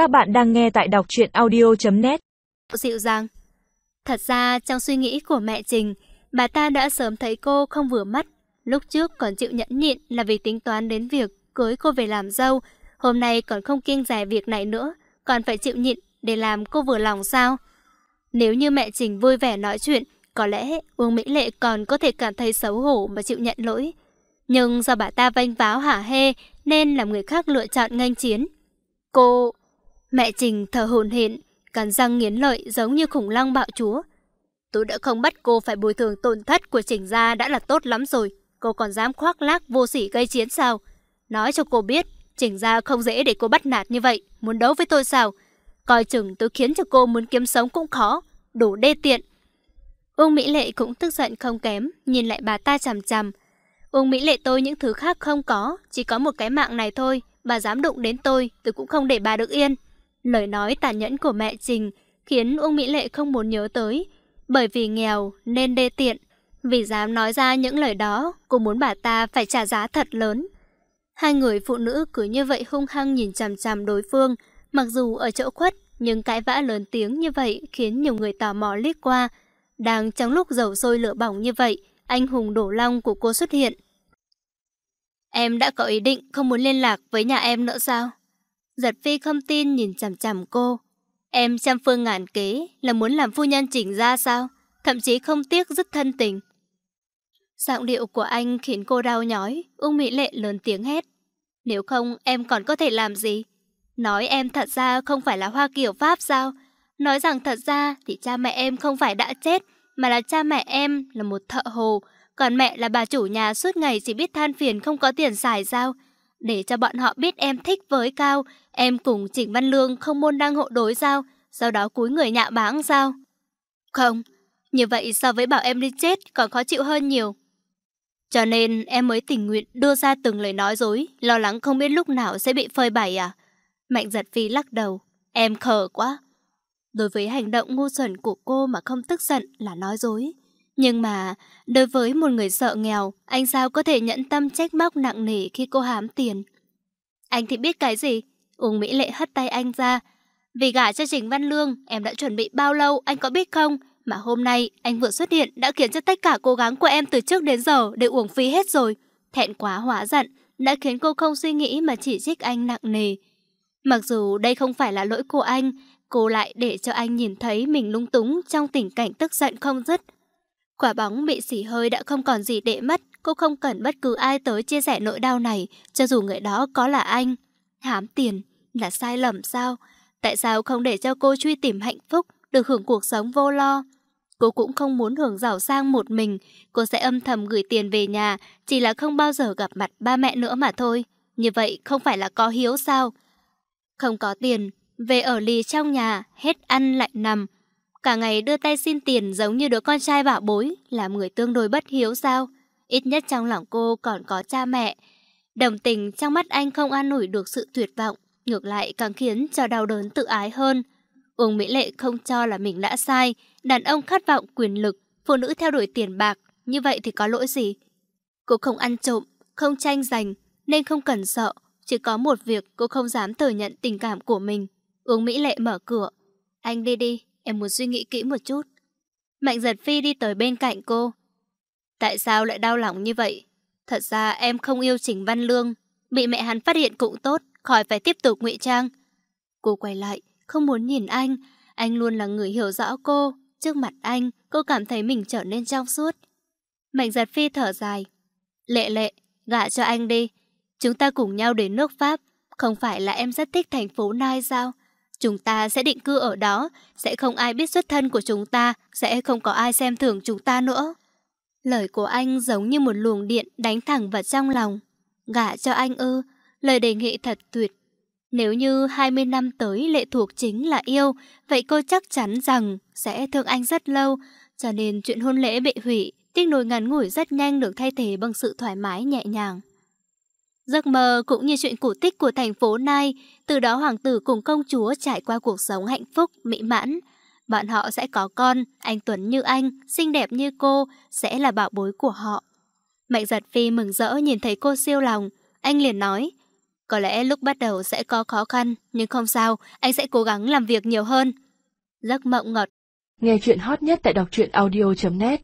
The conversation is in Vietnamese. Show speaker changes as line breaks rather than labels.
Các bạn đang nghe tại đọc truyện audio.net
Dịu dàng Thật ra trong suy nghĩ của mẹ Trình, bà ta đã sớm thấy cô không vừa mắt. Lúc trước còn chịu nhẫn nhịn là vì tính toán đến việc cưới cô về làm dâu. Hôm nay còn không kiêng rẻ việc này nữa, còn phải chịu nhịn để làm cô vừa lòng sao? Nếu như mẹ Trình vui vẻ nói chuyện, có lẽ Uông Mỹ Lệ còn có thể cảm thấy xấu hổ mà chịu nhận lỗi. Nhưng do bà ta vanh váo hả hê nên làm người khác lựa chọn nghênh chiến. Cô... Mẹ Trình thở hồn hển, cắn răng nghiến lợi giống như khủng long bạo chúa. Tôi đã không bắt cô phải bồi thường tổn thất của Trình gia đã là tốt lắm rồi. Cô còn dám khoác lác vô sỉ gây chiến sao? Nói cho cô biết, Trình gia không dễ để cô bắt nạt như vậy. Muốn đấu với tôi sao? Coi chừng tôi khiến cho cô muốn kiếm sống cũng khó. Đủ đê tiện. Uông Mỹ Lệ cũng tức giận không kém, nhìn lại bà ta chằm chằm. Uông Mỹ Lệ tôi những thứ khác không có, chỉ có một cái mạng này thôi. Bà dám đụng đến tôi, tôi cũng không để bà được yên. Lời nói tàn nhẫn của mẹ Trình khiến Uông Mỹ Lệ không muốn nhớ tới. Bởi vì nghèo nên đê tiện. Vì dám nói ra những lời đó, cô muốn bà ta phải trả giá thật lớn. Hai người phụ nữ cứ như vậy hung hăng nhìn chằm chằm đối phương. Mặc dù ở chỗ khuất, nhưng cãi vã lớn tiếng như vậy khiến nhiều người tò mò liếc qua. Đang trong lúc dầu sôi lửa bỏng như vậy, anh hùng đổ long của cô xuất hiện. Em đã có ý định không muốn liên lạc với nhà em nữa sao? Giật phi không tin nhìn chằm chằm cô. Em trăm phương ngàn kế là muốn làm phu nhân chỉnh ra sao? Thậm chí không tiếc rất thân tình. Giọng điệu của anh khiến cô đau nhói, ung mỹ lệ lớn tiếng hét. Nếu không em còn có thể làm gì? Nói em thật ra không phải là hoa kiểu Pháp sao? Nói rằng thật ra thì cha mẹ em không phải đã chết, mà là cha mẹ em là một thợ hồ, còn mẹ là bà chủ nhà suốt ngày chỉ biết than phiền không có tiền xài sao? Để cho bọn họ biết em thích với Cao, em cùng Trịnh Văn Lương không môn đăng hộ đối sao? Sau đó cúi người nhạ báng sao? Không, như vậy so với bảo em đi chết còn khó chịu hơn nhiều. Cho nên em mới tình nguyện đưa ra từng lời nói dối, lo lắng không biết lúc nào sẽ bị phơi bày à? Mạnh giật phi lắc đầu, em khờ quá. Đối với hành động ngu xuẩn của cô mà không tức giận là nói dối. Nhưng mà, đối với một người sợ nghèo, anh sao có thể nhẫn tâm trách móc nặng nề khi cô hám tiền? Anh thì biết cái gì? Uông Mỹ Lệ hất tay anh ra. Vì gả cho Trình Văn Lương, em đã chuẩn bị bao lâu, anh có biết không? Mà hôm nay, anh vừa xuất hiện đã khiến cho tất cả cố gắng của em từ trước đến giờ đều uổng phí hết rồi. Thẹn quá hóa giận, đã khiến cô không suy nghĩ mà chỉ trích anh nặng nề. Mặc dù đây không phải là lỗi của anh, cô lại để cho anh nhìn thấy mình lung túng trong tình cảnh tức giận không dứt. Quả bóng bị xỉ hơi đã không còn gì để mất, cô không cần bất cứ ai tới chia sẻ nỗi đau này, cho dù người đó có là anh. Hám tiền là sai lầm sao? Tại sao không để cho cô truy tìm hạnh phúc, được hưởng cuộc sống vô lo? Cô cũng không muốn hưởng giàu sang một mình, cô sẽ âm thầm gửi tiền về nhà, chỉ là không bao giờ gặp mặt ba mẹ nữa mà thôi. Như vậy không phải là có hiếu sao? Không có tiền, về ở lì trong nhà, hết ăn lại nằm. Cả ngày đưa tay xin tiền giống như đứa con trai bảo bối, làm người tương đối bất hiếu sao? Ít nhất trong lòng cô còn có cha mẹ. Đồng tình trong mắt anh không an ủi được sự tuyệt vọng, ngược lại càng khiến cho đau đớn tự ái hơn. Uông Mỹ Lệ không cho là mình đã sai, đàn ông khát vọng quyền lực, phụ nữ theo đuổi tiền bạc, như vậy thì có lỗi gì? Cô không ăn trộm, không tranh giành, nên không cần sợ, chỉ có một việc cô không dám thừa nhận tình cảm của mình. Uông Mỹ Lệ mở cửa. Anh đi đi, em muốn suy nghĩ kỹ một chút. Mạnh giật phi đi tới bên cạnh cô. Tại sao lại đau lòng như vậy? Thật ra em không yêu Trình Văn Lương. Bị mẹ hắn phát hiện cũng tốt, khỏi phải tiếp tục ngụy trang. Cô quay lại, không muốn nhìn anh. Anh luôn là người hiểu rõ cô. Trước mặt anh, cô cảm thấy mình trở nên trong suốt. Mạnh giật phi thở dài. Lệ lệ, gạ cho anh đi. Chúng ta cùng nhau đến nước Pháp. Không phải là em rất thích thành phố Nai sao? Chúng ta sẽ định cư ở đó, sẽ không ai biết xuất thân của chúng ta, sẽ không có ai xem thường chúng ta nữa. Lời của anh giống như một luồng điện đánh thẳng vào trong lòng. Gả cho anh ư, lời đề nghị thật tuyệt. Nếu như 20 năm tới lệ thuộc chính là yêu, vậy cô chắc chắn rằng sẽ thương anh rất lâu, cho nên chuyện hôn lễ bị hủy, tiếc nối ngắn ngủi rất nhanh được thay thế bằng sự thoải mái nhẹ nhàng. Giấc mơ cũng như chuyện cổ tích của thành phố này từ đó hoàng tử cùng công chúa trải qua cuộc sống hạnh phúc, mỹ mãn. Bọn họ sẽ có con, anh Tuấn như anh, xinh đẹp như cô, sẽ là bảo bối của họ. Mạnh giật phi mừng rỡ nhìn thấy cô siêu lòng, anh liền nói, Có lẽ lúc bắt đầu sẽ có khó khăn, nhưng không sao, anh sẽ cố gắng làm việc nhiều hơn. Giấc mộng ngọt.
Nghe chuyện hot nhất tại đọc truyện audio.net